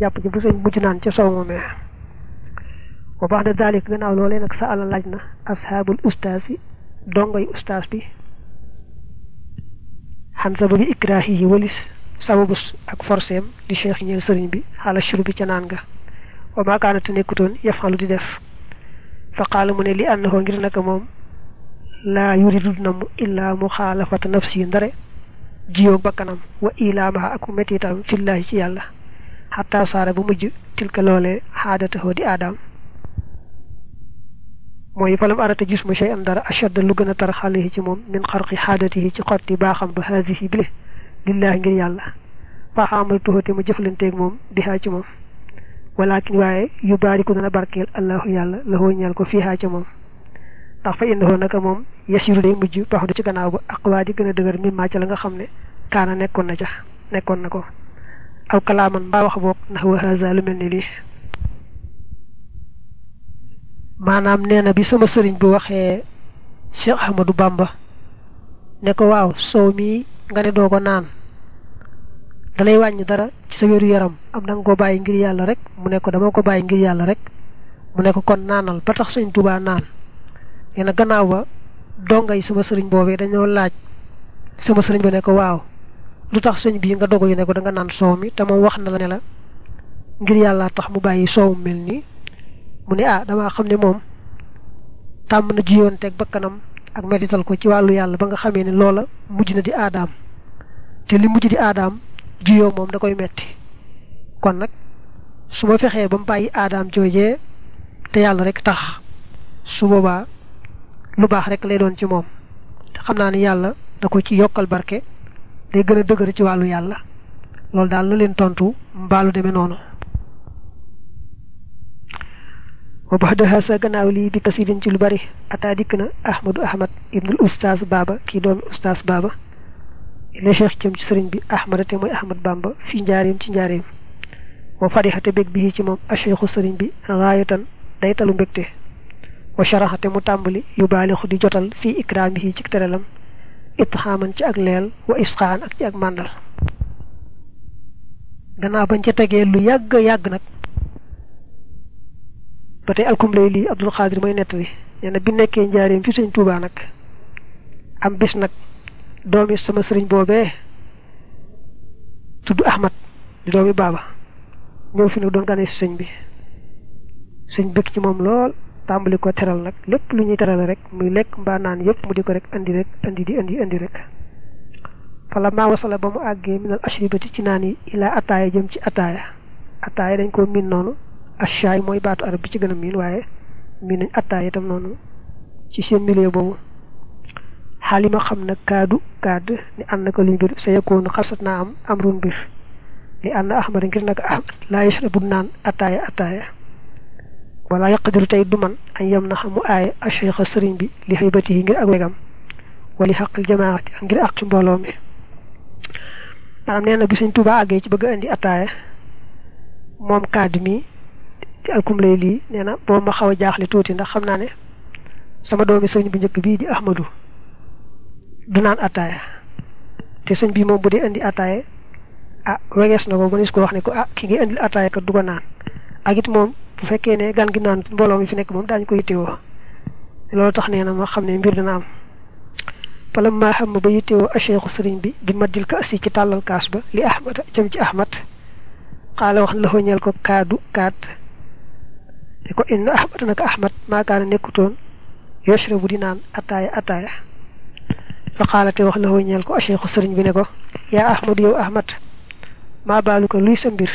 jàpp ci bu sëñ mujj naan ca sow moomee wa baax da daalik gannaaw loolee nag sa ala laaj na ashaabul ustaas yi dongoy bi xan sababi ikraahi yi walis sababus ak forceem di cheikh ñeel sëriñ bi xaala shuru bi ca naan nga wa maakaana te nekkutoon yafalu di def fa qaala mu ne li ànnahu ngir naka moom laa yuridu namm illaa muxaalafata nafsi ndare jiyoog bakkanam wa ilaamaha ak mettitam fillahi ci yàlla xataa saara bu mujj tilka loolee xaadatahoo di aadaam mooy falam arata gis mu shay an dara ashadda lu gën a tar xale ci moom min xarqi xaadatihi ci xotti baaxam ba haadihi bile lillahi ngir yàlla. Faaxaamal tuxate ma jëflanteeg moom bihaa ci moom. Walakin waaye yu baariku dana barkeel allahu yàlla la hoo ñeel ko fiihaa ca moom. Ndax fa indahu naka moom yasiru day mujj baax du ci gannaaw ba aqwaa di gën a dëgër mi ca la nga xam ne kaana nekkoon na ca nekkoon na ko aw kalaaman mbaa wax boog ndax wa haza lu mel ni lii. Maanaam nee na bi sama sëriñ bi waxee Cheikh Ahmadou Bamba ne ko waaw soow mii nga ne doo ko naan dalay wàññi dara ci sa wéru yaram am na nga ko bàyyi ngir yàlla rek mu ne ko dama ko bàyyi ngir yàlla rek mu ne ko kon naanal ba tax sëñ naan. Gannaaw ba dongay sama sëriñ boobee dañoo laaj sama sëriñ ne ko waaw lu tax sëñ bii nga dogal ne ko da nga naan soow mi te wax na la ne la ngir yàlla tax mu bàyyi soow mel nii. Mu ne ah damaa xam ne moom tàmm na jiyoon teg bakkanam ak medital ko ci wàllu yàlla ba nga xamee ne loola mujj na di aadaam. Te li mujj di aadaam jiyoo moom da koy metti. Kon nag su ma fexee ba mu bàyyi aadaam joojee te yàlla rek tax su boobaa lu baax rek lay doon ci moom. Te xam naa ne yàlla da ko ci yokkal barke day gën a dëgër ci wàllu yàlla. Loolu daal la leen tontu mbaalu demee noonu. Wa baxdaha sa gannaaw lii bi kasirin ci lu bari ataa dikk na ahmadu ahmad ibnul ustaas baaba kii doomi ustaas baaba. Ila cheikh jëm ci sëriñ bi ahmada te mooy ahmad bamba fi njaareem ci njaareem. Wa farixate bég bi ci moom acheikhu sëriñ bi gaayatan day talu mbégte. Wa sharaxate mu tàmbali yu baalixu di jotal fii ikraamihi ci teralam itxaaman ci ak leel wa isqaan ak ci ak màndal. Gannaaw bañ ca tegee lu yàgg yàgg nag ba alkum lay lii abdul xaadir mooy nett bi na bi nekkee njaareem fi sëñ tuubaa nag am bis nag doomi sama sëriñ boobee tudd ahmad di doomi baaba ñëw fi nag doon gane sëñ bi. Sëñ bëgg ci moom lool tàmbali ko teral nag lépp lu ñuy terale rek muy lekk mbaa naan yépp mu di ko rek andi rek andi di andi andi rek. Fala maa wasala ba mu àggee minal ashribati ci ilaa ataaya jëm ci ataaya. Ataaya dañ ko miin noonu. Ashaay mooy baatu arab ci gën a miin waaye miin nañ ataaya itam noonu ci seen milieu boobu. Xaalima xam na kaadu kaad ni ànd na ko luñ bir sa yakoonu xasat naa am amrun bir li ànd ahmad ngir nag ahmad laa naan ataaya wala yaqdiru tey du man an yam na xamu aaye acheikha sëriñ bi li xaybati yi ngir ak wegam wali xaqil jamaati ak ngir àq ci mbooloo mi. Maanaam nee na bi sëñ Tuubaa àggee ci bëgg a indi ataaya moom kaad mi di alkum lay lii nee na boobu ma xaw a jaaxle tuuti ndax xam naa ne sama doomi sëriñ bu njëkk bii di ahmadu du naan ataaya. Te sëñ bi moom bu dee indi ataaya ah wegees na ko ko wax ne ko ah ki ngi indil ataaya kat du ko naan. Ak it moom bu fekkee ne gan gi naan mbooloo mi fi nekk moom daañu ko yittewoo. Loolu tax nee na ma xam ne mbir am. Fala maa xam ba yittewoo acheikhu sëriñ bi bi maddil ka asi ci tàllal kaas ba li ahmad jëm ci ahmad xaala wax la ñeel ko kaadu kaat. Ne ko inna ahmad naka ahmad maakaana nekkutoon yashrabu di naan ataaya ataaya. Fa xaalate wax la ñeel ko acheikhu sëriñ bi ne ko yaa ahmad yow ahmad maa baalu ko luy sa mbir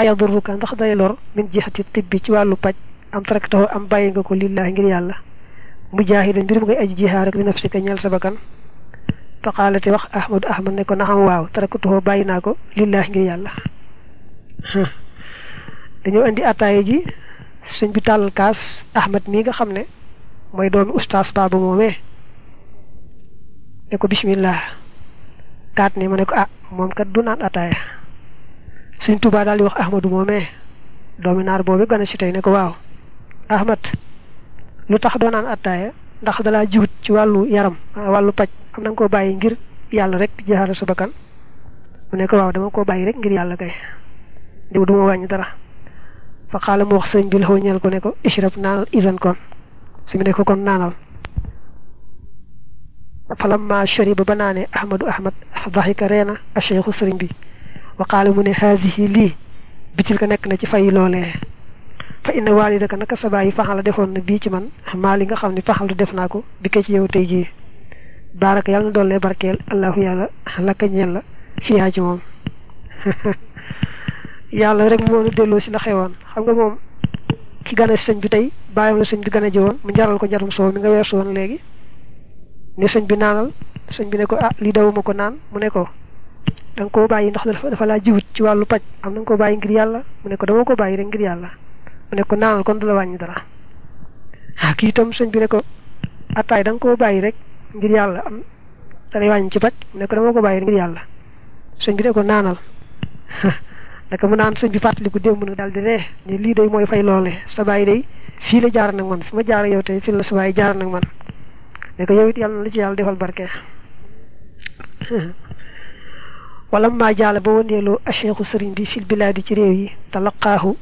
ayadurruka ndax day lor min jihati tibbi ci wàllu paj. Am taraktahu am bàyyi nga ko lillahi ngir yàlla. Mujaahidan mbir mu ngay aji jihaar ak li nafsika ñeel sa bakkan. Fa xaalate wax ahmadu ahmad ne ko naxam waaw taraktahu bàyyi naa ko lillahi ngir yàlla. Dañoo indi ataaya ji sëñ bi tàllal kaas ahmad mii nga xam ne mooy doomi ustaas baaba moomee. Ne ko bismillah. Kaat ne ma ne ko ah moom kat du naan ataaya sëñ Tuubaa daal di wax ahmadu moomee doomi naar boobu gën a si tey ne ko waaw. Ahmad lu tax doo naan attaaya? Ndax dalaa jiwut ci wàllu yaram wàllu paj. Am na nga koo bàyyi ngir yàlla rek jaxara sa bakkan? Mu ne ko waaw dama koo bàyyi rek ngir yàlla kay. Diw duma wàññi dara. Fa xaala mu wax sëñ bi ko ne ko ishrab naanal isan kon. Su ne ko kon naanal. Falamma shariba ba naane ahmadu ahmad daxika reena a cheikhu bi wa qaala mu ne haadihi lii bitil ka nekk na ci fay loolee fa inna waalidaka naka sa bàyyi faxal defoon na bii ci man maa li nga xam ne faxal def naa ko bi ko ci yow baaraka yàlla na doole barkeel allahu yàlla lakka ñeel la fiyaa ci moom. Yàlla rek moo nu delloo si la xewoon. Xam nga moom ki gane sëñ bi la sëñ bi gane ji mu jaral ko njarum soow mi nga weesu woon léegi. Ne sëñ bi naanal sëñ bi ne ah da nga koo bàyyi ndax dafa laa jiwut ci wàllu paj. Am na nga koo bàyyi ngir yàlla? Mu ne ko dama ko bàyyi rek ngir yàlla. Mu ne ko naanal kon du la wàññi dara. Ah kii itam sëñ bi ne ko attaay da nga koo bàyyi rek ngir yàlla. Am da lay wàññi ci paj. Mu ne ko dama ko bàyyi rek ngir yàlla. Sëñ bi ne ko naanal. Naka mu naan sëñ bi fàttaliku démb nag daal di ree ni lii day mooy fay loole. Sa bàyyi day fii la jaar nag man. Fi ma jaar yow tey fii la sa bàyyi jaar nag man. Ne ko yow it yàlla na la ci yàlla defal barke ولما جعل بوانيلو الشيخ سرين بي في البلاد جريوي تلقاه.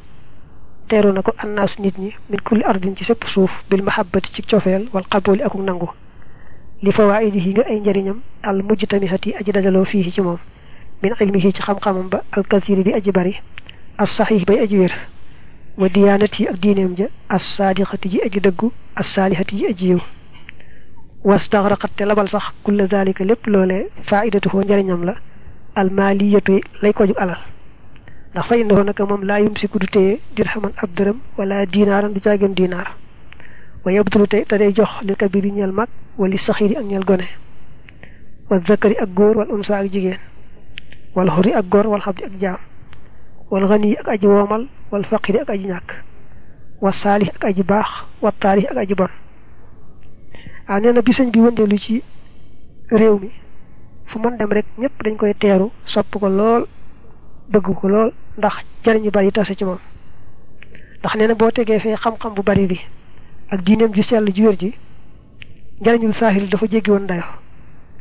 تيرونكو الناس نيتني من كل أرض جسب صوف بالمحبة تشكتوفيل والقبول أكو نانغو. لفوائده نغا أي نجرينم المجتمعات اجدجلو فيه جموم من علمه تخم قمم الكثير بي اجباري الصحيح بي اجوير وديانتي الدينيم جا الصادقة جي اجدقو الصالحة جي اجيو واستغرقت لبل صح كل ذلك لب لولي فائدته نجرينم لأ. الماليه لاي كوجو علال دا فاينه نك موم لا يمسك دوتيه درهم اب درهم ولا دينارا دو جاغم دينار ويبطل تي تاداي جوخ للكبير نيال ماك وللصغير اك نيال غوني والذكر اك غور والانثى اك جيجين والحر اك غور والعبد اك جام والغني اك ادي ومال والفقير اك ادي نياك والصالح اك ادي باخ والطارح اك ادي بون أنا نبي سنج بي وندلو سي ريومي fu mën dem rek ñëpp dañ koy teeru sopp ko lool bëgg ko lool ndax jariñu bari tase ci moom. Ndax nee na boo tegee fee xam-xam bu bari bi ak diineem ju sell ju wér ji njariñul saahir dafa jéggi woon dayo.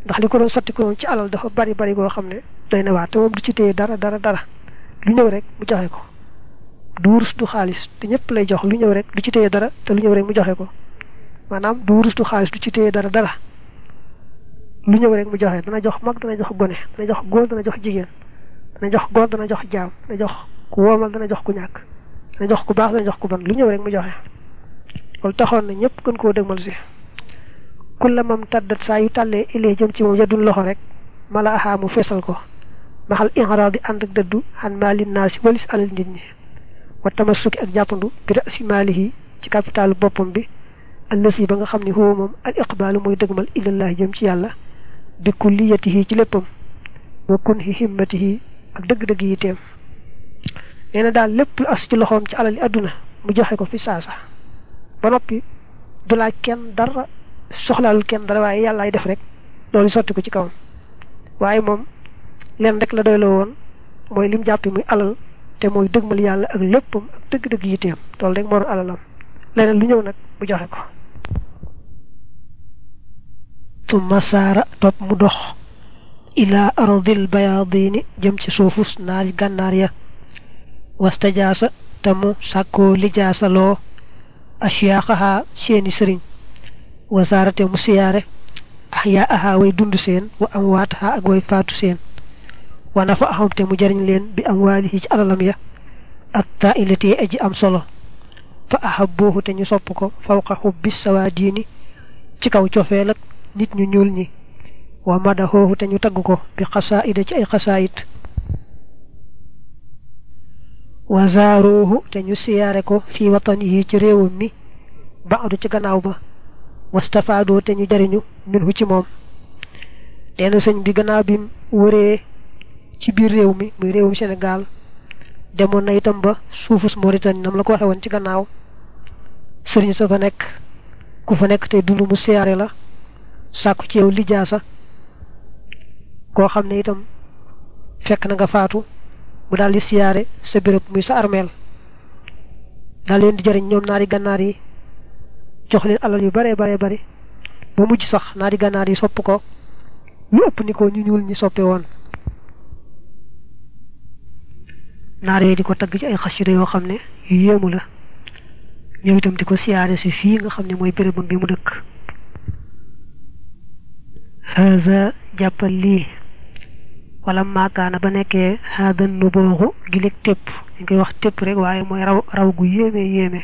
Ndax li ko doon sotti ko ci alal dafa bari bari goo xam ne doy na waar te moom du ci téye dara dara dara. Lu ñëw rek mu joxe ko. Du wurus du xaalis te lay jox. Lu ñëw rek du ci dara te lu ñëw rek mu joxe ko. Maanaam du wurus du du ci dara dara lu ñëw rek mu joxe dana jox mag dana jox gone dana jox góor dana jox jigéen dana jox góor dana jox jaam dana jox ku woomal dana jox ku ñàkk dana jox ku baax dana jox ku bon lu ñëw rek mu joxe loolu taxoon na ñëpp gën koo dëgmal si kulla mam tàddat saa yu tàllee ilee jëm ci moom yadul loxo rek mala axaa mu feesal ko maxal inxaraal di ànd ak dëddu xan maali naa si walis alal nit ñi wa tamassuki ak jàppandu bi rasi maalihi ci capitalu boppam bi allasi ba nga xam ne huwa moom al iqbaalu mooy dëgmal ilallahi jëm ci yàlla bi kulliyatihi ci léppam wa kunhi himmatihi ak dëgg-dëgg yi teem nee na daal lépp lu as ci loxoom ci alal yi àdduna mu joxe ko fi saasa. Ba noppi du laaj kenn dara soxlaalul kenn dara waaye yàllaay def rek loolu sotti ko ci kawam. Waaye moom leen rek la doyloo woon mooy lim jàppi muy alal te mooy dëgmal yàlla ak léppam ak dëgg-dëgg rek moo alalam. Leneen lu ñëw nag mu joxe ko tumma saara topp mu dox ila ardil bayaadini jëm ci suufus naari gànnaar ya. Wastajaasa te mu sàkkoo lijaasaloo asiyaaxahaa seeni sëriñ. Wasaarate mu siyaare axyaa ahaa way dund seen wa am waataxaa ak way faatu seen. Wa nafa axam te mu jariñ leen bi am waalihi ci alalam ya. At taa ilatee aji am solo. Fa ahabboohu te ñu sopp ko fawqa xubbi sawaadiini ci kaw cofeel nit ñu ñuul ñi. Wa madahoohu te ñu tagg ko bi xasaayida ci ay xasaayit wa zaaroohu te ñu siyaare ko fi watanihi ci réewam mi baadu ci gannaaw ba. Wastafaadoo te ñu jariñu minhu ci moom. Teena sëñ bi gannaaw bi wëree ci biir réew mi muy réewum Sénégal demoon na itam ba suufus Mauritanie nam la ko waxe woon ci gannaaw. Sëriñ sa fa ku fa nekk te dund mu siyaare la sàkku ci yow lijaasa koo xam ne itam fekk na nga faatu mu daal di siyaare sa béréb muy sa armeel. daal leen di jariñ ñoom naari gànnaar yi jox leen alal yu bare bare bari ba mujj sax naari gànnaar yi sopp ko. lu ëpp ni ko ñu ñuul ñi soppe woon. Naar yooyu di ko tagg ci ay xasida yoo xam ne yu yéemu la. ñëw itam di ko siyaare si fii nga xam ne mooy bérébam bi mu dëkk haza jàppal lii wala maakaana ba nekkee haada nu booxu gileeg tépp dañ koy wax tépp rek waaye mooy raw raw gu yéeme yéeme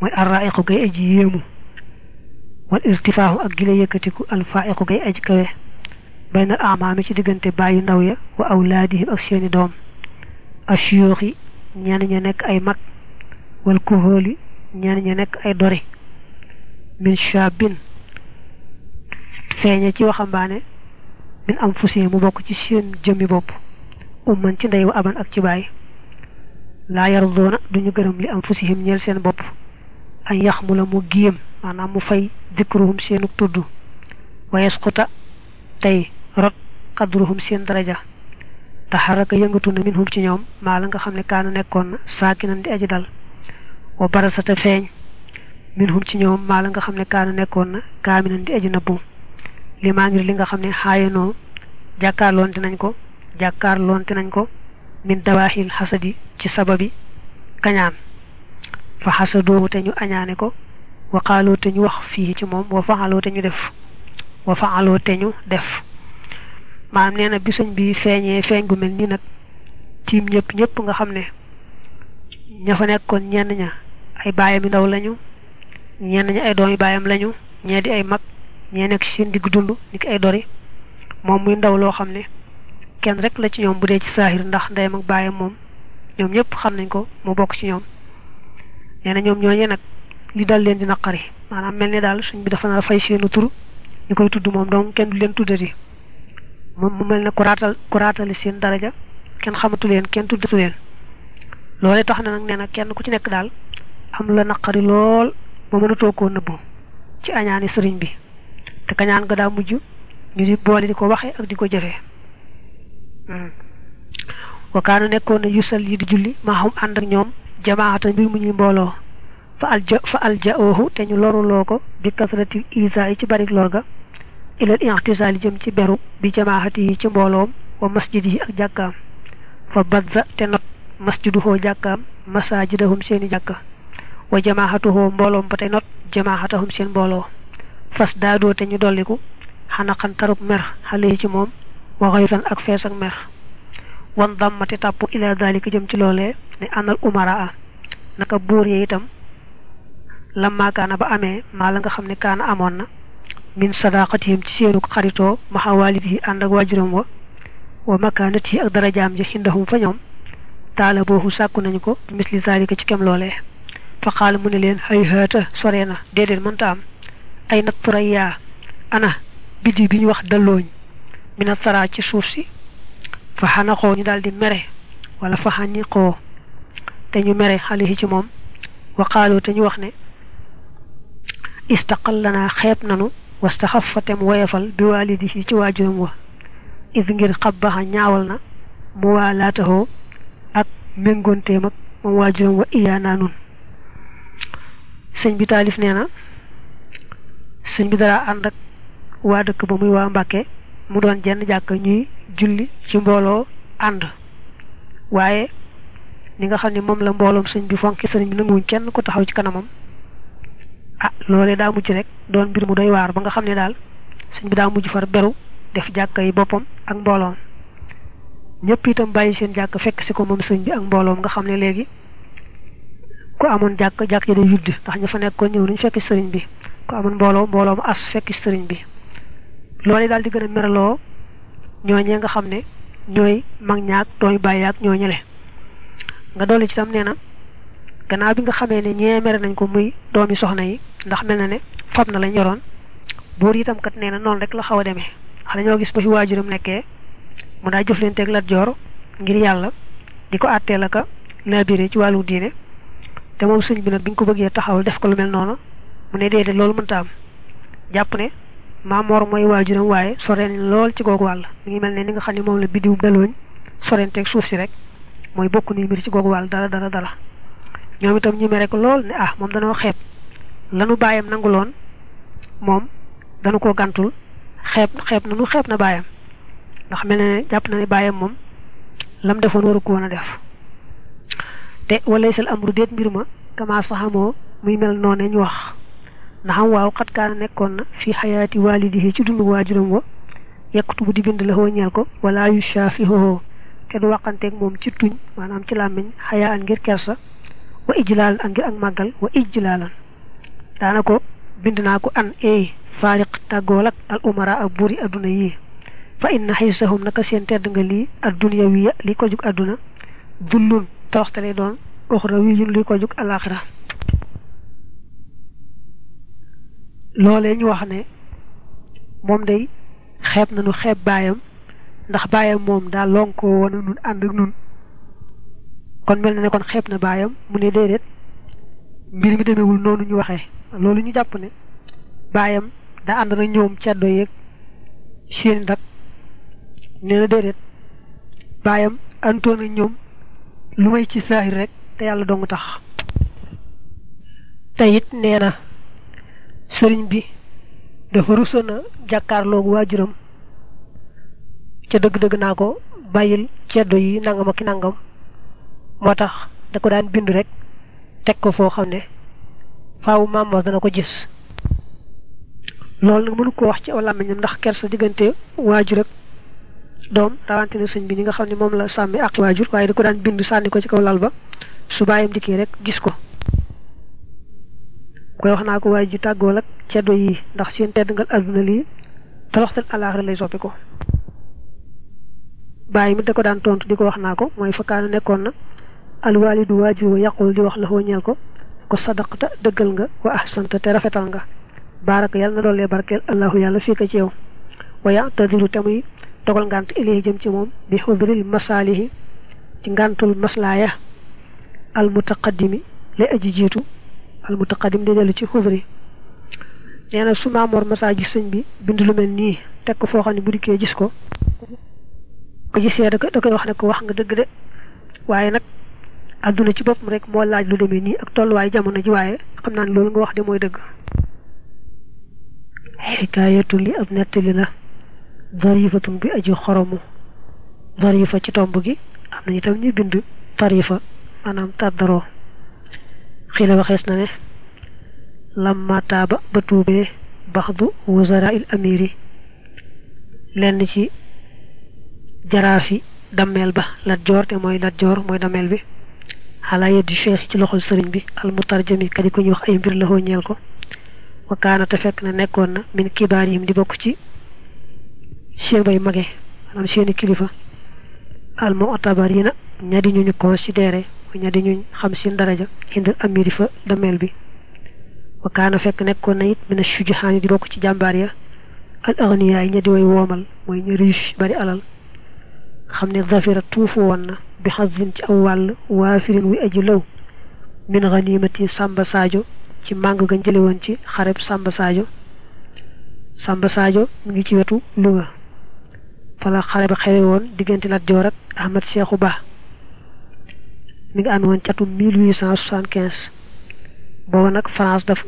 mooy arraiqu gay aji yéemu wal irtifaahu ak gile yëkkatiku alfaiqu gay aji kawe baynal amaami ci diggante bàyyi ndaw ya wa awlaadihim ak seeni doom ashiyoox yi ñenn ña nekk ay mag wal kuhóoli ñenn ña nekk ay dori min shabin feeñe ci waxambaane min am fusee mu bokk ci seen jëmmi bopp. Umman ci ndey aban ak ci baay. Laa yardoona duñu gërëm li am fusihim ñeel seen bopp. An yax mu la giim maanaam mu fay dikruhum seenu tudd. Wa yasquta tey rot qadruhum seen daraja. Taxaraka yëngatu na minhum ci ñoom maa la nga xam ne kaana nekkoon di aji dal. Wa barasata feeñ minhum ci ñoom maa la nga xam ne kaana di aji nabbu li maa ngir li nga xam ne xaayanoo jàkkaarloonte nañ ko jàkkaarloonte nañ ko min dawaaxil xasadi ci sababi kañaan. Fa xasadoowu te ñu añaane ko waxaaloo te ñu wax fii ci moom wa faxaloo te ñu def wa faxaloo te ñu def. Maanaam nee na bisuñ bi feeñee feeñ gu mel nii nag tiim ñëpp ñëpp nga xam ne ña fa nekkoon ñenn ña ay baayam yu ndaw lañu ñenn ña ay doomi baayam lañu ñee di ay mag ñee nekk seen digg dund ni ki ay dori moom muy ndaw loo xam ne kenn rek la ci ñoom bu dee ci saahir ndax ndeyam ak baayam moom ñoom ñëpp xam nañ ko mu bokk ci ñoom. Nee na ñoom nag li dal leen di naqari maanaam mel ni daal suñ bi dafa nar a fay seenu tur ñu koy tudd moom donc kenn du leen tuddati. Mu mel ne ku raatal ku raatali seen daraja kenn xamatu leen kenn tuddatu leen. Loolee tax na nag nee na kenn ku ci nekk daal am la naqari mënatoo koo nëbbu ci añaani sëriñ bi te kañaan nga daa mujj ñu di boole di ko waxee ak di ko jëfee wakaanu nekkoon na yusal yi di julli maa xam ànd ak ñoom jamaata mbir mu ñuy mbooloo. Fa alja fa alja oohu te ñu loruloo ko bi kasratil isa yi ci barik lor ga ilal intisaali jëm ci beru bi jamaahati yi ci mbooloom wa masjid yi ak jàkkaam. Fa badza te not masjiduhoo jàkkaam masajidahum seeni jàkka. Wa jamaahatuhoo mbooloom ba not jamaahatahum seen mbooloo fas daadoo te ñu dolliku xana xan tarub mer xale ci moom wa xayran ak fees ak mer wan dammati tàpp ila dalika jëm ci loolee ne anal umaraa naka buur yi itam lamma kaana ba amee maa la nga xam ne kaana amoon na min sadaqatihim ci seenu xaritoo maxa walidihi ànd ak waajuram wa wa makaanatihi ak darajaam ji xindahum fa ñoom taala boobu sàkku nañu ko misli zalika ci kem loolee fa xaal mu ne leen hay haata sore na déedéet mënta am ay nat turaya ana biddi bi ñu wax dallooñ mina sara ci suuf si fa xanaxoo ñu daal di mere wala fa xaniqoo te ñu mere xale yi ci moom wa qaaloo te ñu wax ne istaqal lanaa xeeb nanu wastaxafatem woyefal bi waalidihi ci waajuram wa is ngir xabbaxa ñaawal na mu waalaatahoo ak méngoonteem ak moom waajuram wa iyaanaa nun sëñ bi taalif nee na sëñ bi dara ànd ak waa dëkk ba muy waa Mbàkke mu doon jenn jàkk ñuy julli ci mbooloo ànd. Waaye ni nga xam ne moom la mbooloom sëñ bi fonki sëriñ bi nanguwuñ kenn ko taxaw ci kanamam. Ah loolee daa mujj rek doon mbir mu doy waar ba nga xam ne daal sëñ bi daa mujj far beru def jàkka yi boppam ak mbooloom. Ñëpp itam bàyyi seen jàkk fekk si ko moom sëñ bi ak mbooloom nga xam ne léegi ku amoon jàkk jàkk ji day yudd ndax ña fa nekkoon ñëw nañ fekk sëriñ bi ku amoon mbooloo mbooloo mu as fekk sëriñ bi. Loolu daal di gën a meraloo ñooñee nga xam ne ñooy mag ñaak doomi bàyyi ak ñoo ñële nga dolli ci tam nee na gannaaw bi nga xamee ne ñee mere nañ ko muy doomi soxna yi ndax mel na ne fab na lañ yoroon buur itam kat nee na noonu rek la xaw a demee. Wax dañoo gis ba fi waajuram nekkee mu daa jëflanteeg Lat Joor ngir yàlla di ko àttee la ka ci wàllu diine. Te moom sëñ bi nag bi ñu ko bëggee taxawal def ko lu mel noonu mu ne déedéet loolu mënta am. Jàpp ne maamoor mooy waajuram waaye soreen lool ci googu wàll. Mi ngi mel ne ni nga xam ne moom la biddiw dalooñ sorenteeg suuf si rek mooy bokk ni mbir ci googu wàll dara dara dara. Ñoom itam ñu mere ko lool ne ah moom danoo xeeb. Lanu bàyyam nanguloon moom danu ko gàntul. Xeeb xeeb na nu xeeb na bàyyam ndax mel ne jàpp na ne bàyyam moom lam defoon waru ko woon a def. Te walaysal amru déet mbir ma kama saxamoo muy mel noone ñu wax naxam waaw xat kaana nekkoon na fi xayaati waalidihi ci dundu waajuram wa yaktubu di bind la hoo ñeel ko wala yu shaafihoho te du waxanteeg moom ci tuñ maanaam ci làmmiñ xayaa an ngir kersa wa ijlaalan an ngir ak màggal wa ijlaalan. Daana ko bind naa ko an eey faariq tàggool ak al umara ak buuri adduna yi fa inna xisahum naka seen tedd nga lii adduniya wiya li ko jug adduna dullun toroxtale doon uxra wiyun li ko jug loolee ñu wax ne moom day xeeb nañu xeeb baayam ndax baayam moom daa lonko woon nun ànd ak nun kon mel na ne kon xeeb na baayam mu ne déedéet mbir mi demewul noonu ñu waxee loolu ñu jàpp ne baayam daa ànd na ñoom ceddo yeeg seen ndag nee na déedéet baayam àndoon na ñoom lu may ci saahir rek te yàlla dong tax te it nee na sëriñ bi dafa rusoon a jàkkaarloogu waajuram. Ca dëgg-dëgg naa ko bàyyil ceddo yi nangam ak nangam. Moo tax da ko daan bind rek teg ko foo xam ne faawu maam dana ko gis. Loolu nag mënu ko wax ci aw làmmiñam ndax kersa diggante waajur ak doom rawante na sëñ bi ni nga xam ne moom la sàmmi ak waajur waaye da ko daan bind sànni ko ci kaw lal su bàyyam dikkee rek gis ko koy wax naa ko waaye ju tàggool ak ceddo yi ndax seen tedd ngal adduna lii toroxtal alaaxira lay soppi ko. Bàyyi mi da ko daan tontu di ko wax naa ko mooy fakkaana nekkoon na alwaalidu waajur wa yaqul di wax la ñeel ko ko sadaqta dëggal nga wa ahsanta te rafetal nga. Baaraka yàlla na doolee barkeel allahu yàlla fii ko ci yow. Wa ya'tadiru te muy dogal ngant ilayhi jëm ci moom bi xudril masaalihi ci ngantul maslaaya al lay aji al mutaqaddim di dellu ci xudri nee na su maamoor masaa sëñ bi bind lu mel nii teg ko foo xam ne bu dikkee gis ko ko gisee da da koy wax ne ko wax nga dëgg de. Waaye nag àdduna ci boppam rek moo laaj lu demee nii ak tolluwaay jamono ji waaye xam naa ne loolu nga wax de mooy dëgg. Xikaayatu li ab nettali la darifatun bi aju xoromu. Darifa ci tomb gi am na itam ñu bind tarifa maanaam tàddaroo. خيلا وخيسنا لما تاب بتوبه بخض وزراء الأمير لأن جي جرافي دميل با لجور تموي لجور موي دميل بي على يد الشيخ جل خل سرين بي المترجمي كدي كوني وخي بير لهو نيالكو وكان تفكنا نكون من كبارهم دي بوكتي شيخ باي مغي أنا شيني كليفة المؤتبرين ñadi ñu ñu considéré ña di ñu xam seen daraja indal amiri fa dameel bi. Wa kaana fekk nekkoon na it mina shujahaani di bokk ci jàmbaar ya. Al aghniya ña di way woomal mooy ñu riche bari alal. Xam zafira tuufu woon na bi xazin ci aw waafirin wi aji law. Min ganimati sàmba saajo ci màng ga ci xareb sàmba saajo sàmba saajo mu ngi ci wetu Louga. Fala xare ba xewe woon Lat Joor ak Ahmad Seexu Ba mi ngi am woon catum 1875 booba nag France daf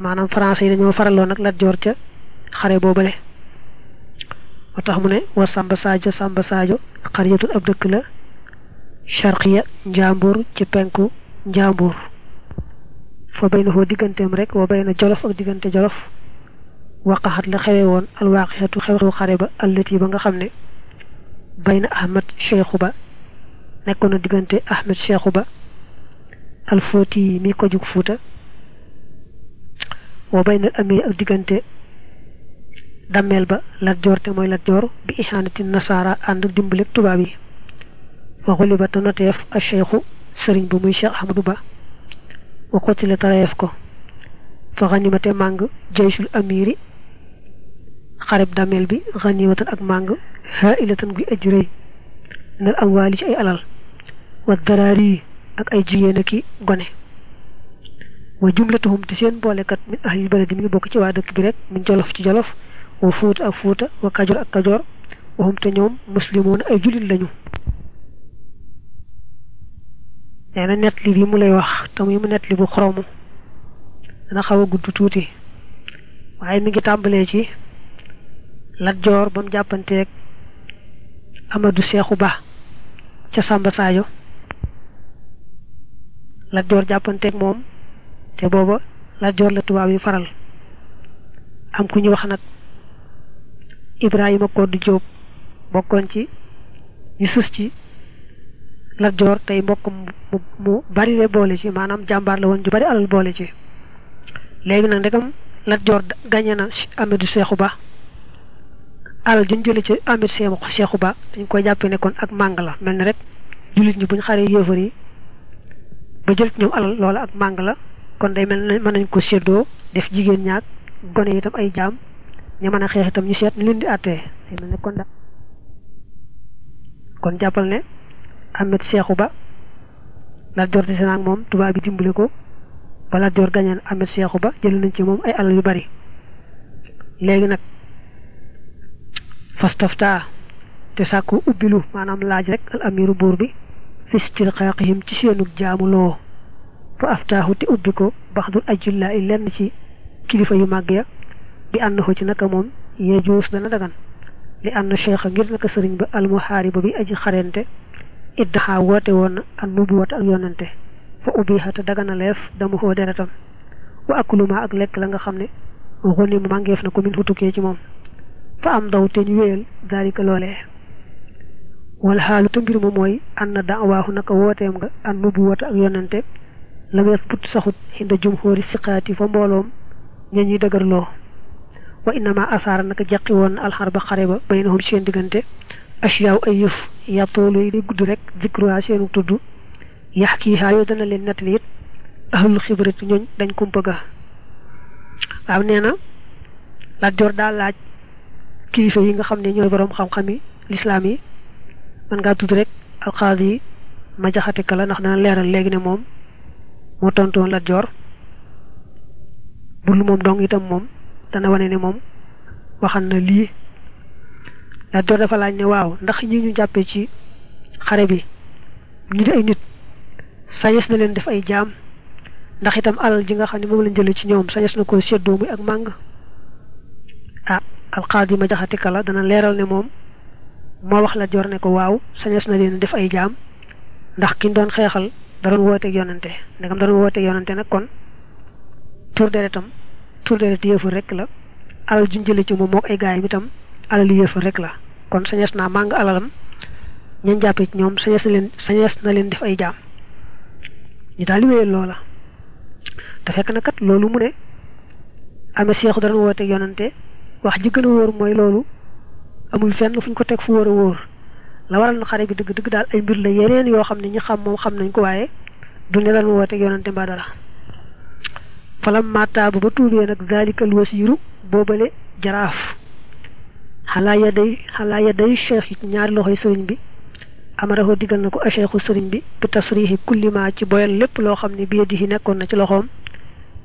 maanaam français yi dañoo faraloon nag Lat Joor ca xare boobale moo tax mu ne wa Samba Sadio Samba Sadio xariyatul ab dëkk la charqiya njàmbur ci penku njàmbur fa bay na foo digganteem rek wa bay na jolof ak diggante jolof waqaxat la xewe woon alwaaqixatu xew-xew xare ba allati ba nga xam ne bay na ahmad cheikhu ba nekkoon na diggante ahmad cheikhu ba alfooti yi mi ko jug fuuta wa bay na amee ak diggante dammeel ba lat joor te mooy lat bi ihanati nasaara ànd dimbale tubaab yi waxuli ba te noteef a cheikhu sëriñ ba muy cheikh ahmadou ba wa xotile tareef ko fa xanimate màng jaysul amiri xareb dameel bi xanimatan ak màng haa ilatan guy aji rëy nal ci ay alal wa daraari ak ay jigéen aki gone. Wa jumlatuhum te seen boolekat min ahlil baladi mi ngi bokk ci waa dëkk bi rek min jolof ci jolof wa fuuta ak fuuta wa kajoor ak kajoor waxum te ñoom muslimoon ay jullit lañu. Nee na nett li bi mu lay wax te nett li bu xoromu dana xaw a gudd tuuti waaye mi ngi tàmbalee ci Lat Joor ba mu jàppanteeg Ba ca Samba Sadio Lat Joor jàppanteeg moom te booba la tubaab yi faral. Am ku ñu wax nag Ibrahima Koddu Jóob bokkoon ci ñu sus ci Lat Joor tey mbokk mu bari le boole ci maanaam jàmbaar la woon ju bari alal boole ci. Léegi nag ndegam Lat Joor gañe na Amadou Seexu Ba. Jën jële ci Seexu Ba dañ koy jàppee ne kon ak màng la mel ni rek jullit ñi buñ yi ba jël ci ñoom alal loola ak màng la. Kon day mel ne mën nañ ko séddoo def jigéen ñaak gone itam ay jaam ñu mën a xeex itam ñu seet ñu leen di àttee. Day mel ne kon daal. Kon jàppal ne Amet Ba Lat Joor dese naag moom tubaab bi dimbale ko. Ba Lat Joor gañeen Amet Seexu Ba jël nañ ci moom ay alal yu bari. Léegi nag fastafta te sàkku ubbilu maanaam laaj rek al amiru buur bi في استلقاقهم تسينو جاملو فأفتاه تي اوديكو بعض الاجلاء لنشي كليفه يماغيا بأنه تي نكا موم يجوس دنا دغان لأن الشيخ غير نكا سرين با المحارب بي أجي خارنت ادها ووتي وون ان نوبوت اك يوننتي فوبيها تا دغانا ليف دمو هو دراتم وأكل ما اك لك لاغا خامني وغوني مانغيف نكو من توكي تي موم فام داو تي نيويل ذلك لوليه. Mbooloom ña ñuy dëgërloo wa innama asaara naka jaqi woon na alxarba xare ba baynahum seen diggante asiyaaw ay yëf yàppoolu yi di gudd rek zikruha seenu tudd yax kii xaa yoo dana leen nettali it ahlul xibrati ñooñ dañ kumpa ga waaw nee na Lat Joor daal laaj kilifa yi nga xam ne ñooy boroom xam-xami lislaam yi mën ngaa tudd rek alxaadi yi ma jaxate kala ndax dana léegi ne moom moo tontoon Lat Joor. Bul moom dong itam moom dana wane ne moom waxan na lii. Lat Joor dafa laaj ne waaw ndax ñi ñu jàppee ci xare bi ñu ay nit sañes na leen def ay jaam ndax itam alal ji nga xam ne moom lañ jële ci ñoom na ko séddoo muy ak màng. Ah alxaadi ma jaxate kala dana leeral ne moom moo wax Lat Joor ne ko waaw sañes na leen def ay jaam ndax kiñ doon xeexal da doon wooteeg yonante ndegam da doon wooteeg yonante nag kon tur deretam tur deret yëfur rek la. Alal juñ ci moom mook ay gaayam itam alal yëfur rek la. Kon sañes naa màng alalam ñañ jàppee ci ñoom sañes na leen sañes na leen def ay jaam. Ñu daal di wéyal loola. Te fekk na kat loolu mu ne amee seexu da doon wooteeg yonante wax ji gën a wóor mooy loolu amul fenn fu ñu ko teg fu wóor a wóor la waral xare bi dëgg dëgg daal ay mbir la yeneen yoo xam ne ñi xam moom xam nañ ko waaye du ne lan wooteeg yonante mbaa dara falam mataabu ba tuubee nag zalikal wasiiru boobale jaraaf xalaa ya day xalaa ya day cheikh yi ñaari loxoy sëriñ bi amaraho digal na ko a cheikhu sëriñ bi bi tasrihi kullima ci boyal lépp loo xam ne bi yadihi nekkoon na ci loxoom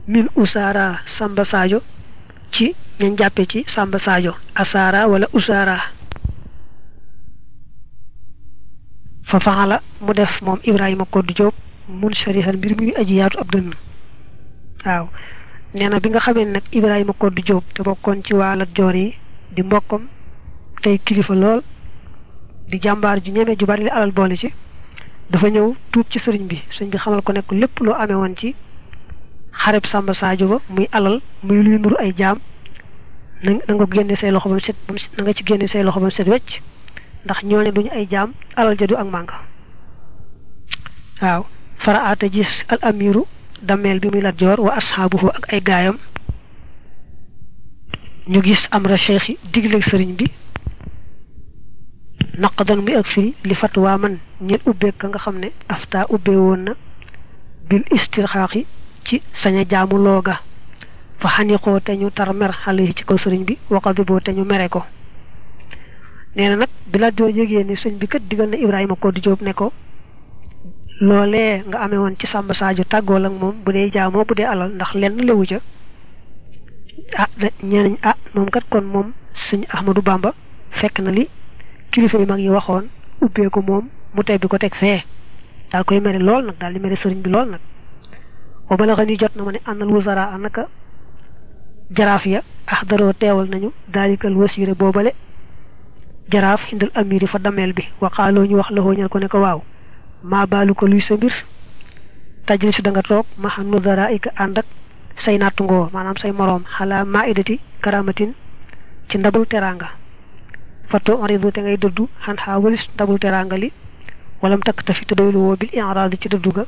min usaara samba sadio ci ñañ jàppe ci samba sadio asaara wala usaara fa faxala mu def moom ibrahima koddu jóob mun sharihan mbir mi aji yaatu ab dënn. Waaw. Nee bi nga xamee nag ibrahima koddu jóob te bokkoon ci Joor yi di mbokkam tey kilifa lool di jàmbaar ju ñeme ju bari alal boole ci dafa ñëw tuub ci sëriñ bi sëriñ bi xamal ko nekk lépp loo amee woon ci xareb Samba Sadio ba muy alal muy luy nuru ay jaam na nga génne say loxo ba mu set na nga ci génne say loxo ba mu set wecc ndax ñooñu duñu ay jaam alal ja du ak mànga waaw faraata gis al amiru dameel bi muy Lat Joor wa asxaabuhu ak ay gaayam ñu gis amra cheikh yi digleeg sëriñ bi naqadan muy ak firi li fatwa man ñeen ubbee ka nga xam ne afta ubbee woon na bil istirxaaqi ci saña jaamu looga. Fa xaniqoo te ñu tar mer xale yi ci kaw sëriñ bi waqadi boo te ñu mere ko. Nee na nag bi Lat Joor yëgee sëñ bi kat digal na Ibrahima ko di jóob ne ko loolee nga amee woon ci Samba Sadio tàggool ak moom bu dee jaamoo bu dee alal ndax lenn lewu ca. Ah ñeenañ ah moom kat kon moom sëñ Ahmadou Bamba fekk na li kilifa yu mag yi waxoon ubbee ko moom mu tebbi ko teg fee. Daal koy mere lool nag daal di mere sëriñ bi lool nag wa balaxa ni jot na ma ne ànnal wusara naka jaraaf ya axdaroo teewal nañu daalikal wasiire boobale jaraaf xindal amiri fa dameel bi. Waxaaloo ñu wax la ñal ko ne ko waaw maa baalu ko luy sa mbir tajlis da nga toog maxa nudaraika ànd ak say nattungoo maanaam say moroom xalaa maidati karamatin ci ndabul teranga fatto oridu te ngay dëddu xan xaa walis ndabul teranga li walam takk tafi te doylu woo bil i'raad ci dëddu ga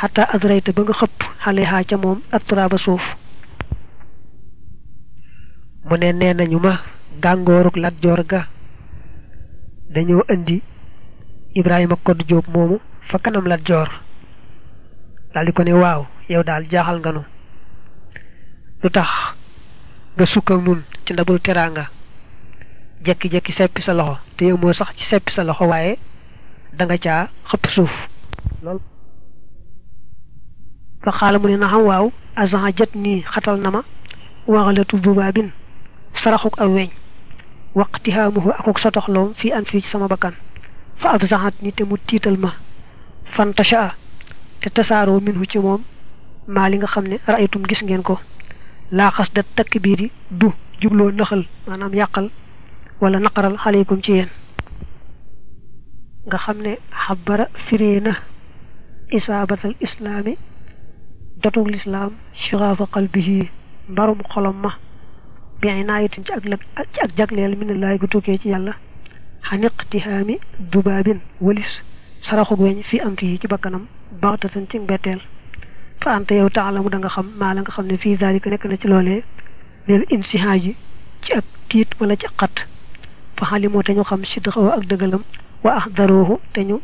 xata adrayta ba nga xëpp xale xaa ca moom atturaba suuf. Mu ne nee nañu ma gàngooruk lat joor ga dañoo indi ibrahima kodd jóob moomu fa kanam lat joor. Daal di ko ne waaw yow daal jaaxal nga nu. Lu tax nga ci ndabul teraanga? Jekki-jekki seppi sa loxo te yow moo sax ci seppi sa loxo waaye da nga caa xëpp suuf. Lool فقال مولي نعم واو أزعجتني خطل نما وغلة ذباب صرخك أوين وقتها مهو أكوك ستخلوم في أنفي سما بكان فأفزعتني تمتيت الماء فانتشاء تتسارو منه تموم ما لين خمني رأيتم جسنين كو لا قصد التكبير دو جبلو نخل أنا يقل ولا نقرل عليكم جين nga xamne habara firena isabatal islami dotug lislaam shiraafa qalbihi mbarum xolom ma bi inaayatin ci ak ci ak jagleel minallaay gu tukkee ci yàlla xaniqtihaami dubaabin walis saraxug weñ fi am fii ci bakkanam baxtatan ci mbetteel fa anta yow taalamu da nga xam maa la nga xam ne fii daalika nekk na ci loolee leel insihaaji ci ak tiit wala ci xat fa xalimoo te ñu xam siddaxawo ak dëggalam wa ahdaroohu te ñu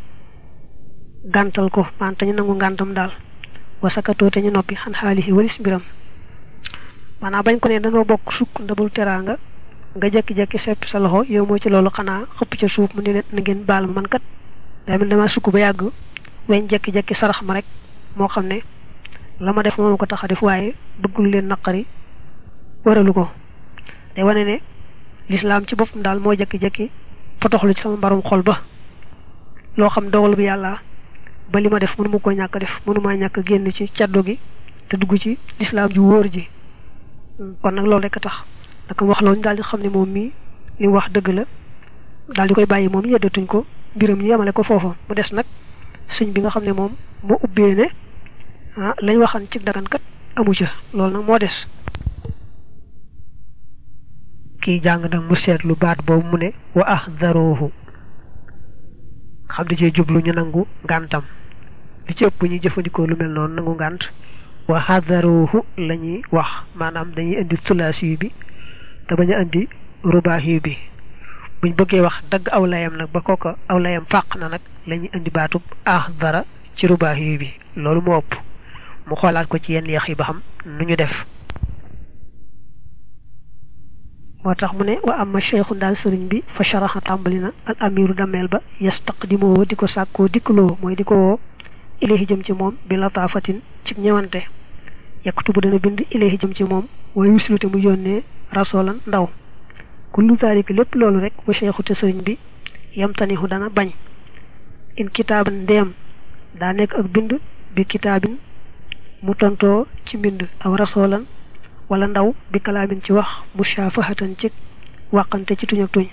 gàntal ko maan te ñu nangu ngàntam daal wa sakatoo te ñu noppi xan xaalihi walis mbiram maanaam bañ ko ne dañoo bokk sukk ndabul teraanga nga jekki-jekki sepp sa loxo yow moo ci loolu xanaa xëpp ca suuf mu ne leen na ngeen baal ma man kat daa mel dama sukk ba yàgg weñ jekki-jekki sarax ma rek moo xam ne la ma def moom ko tax def waaye bëggul waralu ko day wane ne lislaam ci boppam daal moo jekki-jekki potoxlu ci sama mbarum xol ba loo xam dogal bi yàlla ba li ma def mënu ko ñàkk def mënu maa ñàkk génn ci caddo gi te dugg ci lislaam ju wóor ji. Kon nag loolu rek tax. Naka wax loolu daal di xam ne moom mii wax dëgg la daal di koy bàyyi moom yeddatuñ ko mbiram ñu yemale ko foofa. Mu des nag sëñ bi nga xam ne moom moo ubbee ne ah lañ waxan ci dagankat amu ca. Loolu nag moo des. Kii jàng nag mu seetlu baat boobu mu ne wa ahdaruhu xam da cee jublu ñu nangu ngàntam li ci ëpp ñuy jëfandikoo lu mel noonu nangu ngànt wa hadaruhu la ñuy wax. Maanaam dañuy indi sulaasi bi te bañ a indi rubaahi bi. Buñ bëggee wax dagg aw layam nag ba kooka aw layam fàq na nag la ñuy indi baatub ahdara ci rubaahi bi. Loolu moo ëpp. Mu xoolaat ko ci yenn yax yi ba xam nu ñu def moo tax mu ne wa amma cheikhu daal sëriñ bi fa sharaxa tàmbali na al amiru dameel ba yastaqdimoo di ko sàkkoo dikkaloo mooy di ko woo ilayhi jëm ci moom bi lataafatin ci ñëwante. Yaktubu dana bind ilayhi jëm ci moom wa yusilu te mu yónnee rasolan ndaw. Kullu zalika lépp loolu rek wa cheikhu te sëriñ bi yamtanihu dana bañ. In kitaaban ndeem daa nekk ak bind bi kitaabin mu tontoo ci mbind aw rasolan wala ndaw bi kalaamin ci wax mushafahatan ci wàqante ci tuñ ak tuñ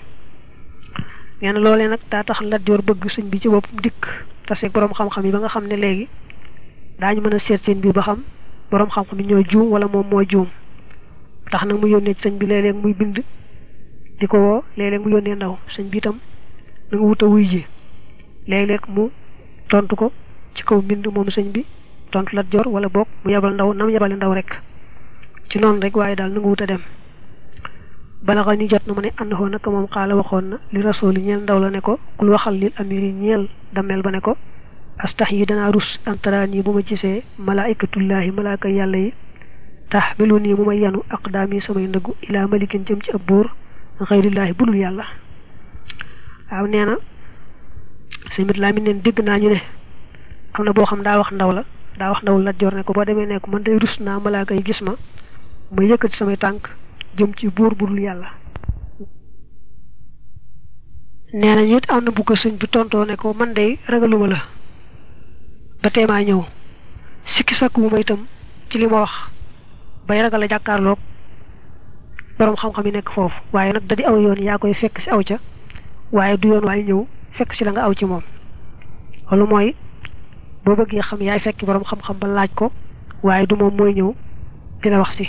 nee na loolee nag daa tax Lat Joor bëgg sëñ bi ci bopp dikk tase boroom xam-xam yi ba nga xam ne léegi daañu mën a seet seen biir ba xam boroom xam-xam yi ñoo juum wala moom moo juum. Tax nag mu ci sëñ bi léeg-léeg muy bind di ko woo léeg-léeg mu yónnee ndaw. Sëñ bi itam na nga wut a wuy ji. Léeg-léeg mu tontu ko ci kaw mbind moom sëñ bi tontu Lat Joor wala boog mu yebal ndaw nam yebale ndaw rek ci noonu rek waaye daal na nga wut a dem. Bala xa ni jot na ma ne ànd naka moom xaala waxoon na li rasool yi ñeel ndaw la ne ko kul waxal lil amir yi ñeel dameel ba ne ko astax yi danaa rus antaraan yi bu ma gisee malaikatullaahi malaaka yàlla yi mu may yanu aqdaam yi samay ndëggu ilaa malikin jëm ci ab buur xayrillaahi budul yàlla. Waaw nee na samit laa mi neen dégg naa ñu ne am na boo xam daa wax ndaw la daa wax ndaw Lat Joor ne ko demee ne ko man day rus naa malaaka yi gis ma ma yëkkati samay tànk jëm ci buur bu dul yàlla nee na it am na bu ko sëñ bi tontoo ne ko man day ragaluma la ba tey maa ñëw sikki sakku ma itam ci li ma wax bay ragal a jàkkaarloog boroom xam-xam yi nekk foofu waaye nag da di aw yoon yaa koy fekk si aw ca. Waaye du yoon waaye ñëw fekk si la nga aw ci moom loolu mooy boo bëggee xam yaay fekki borom xam-xam ba laaj ko. Waaye du moom mooy ñëw dina wax si